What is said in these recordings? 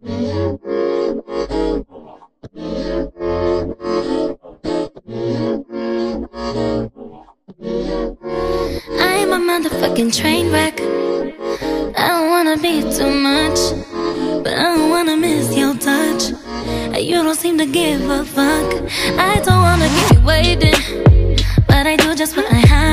I'm a motherfucking train wreck. I don't wanna be too much, but I don't wanna miss your touch. You don't seem to give a fuck. I don't wanna keep you waiting, but I do just what I have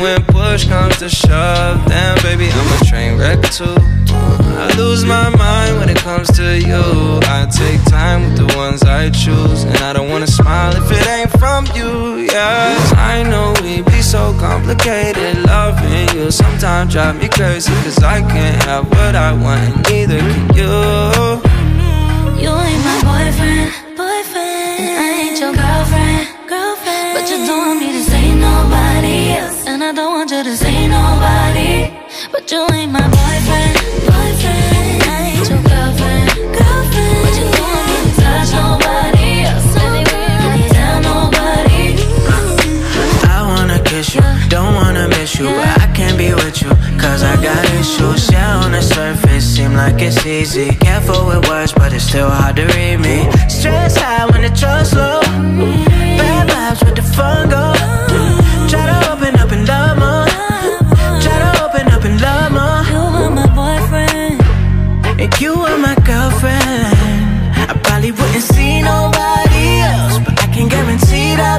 when push comes to shove, then baby, I'm a train wreck too. I lose my mind when it comes to you. I take time with the ones I choose, and I don't wanna smile if it ain't from you. Yeah, I know we be so complicated. Loving you sometimes drive me crazy, cause I can't have what I want, neither To say nobody. But you ain't my boyfriend, boyfriend. I ain't your girlfriend, girlfriend. But you me to touch nobody else, baby. Tell nobody. I wanna kiss you, don't wanna miss you, but I can't be with you, cause I got issues. Yeah, on the surface, seem like it's easy. Careful with words, but it's still hard to read me. Stress Are my girlfriend. I probably wouldn't see nobody else, but I can guarantee that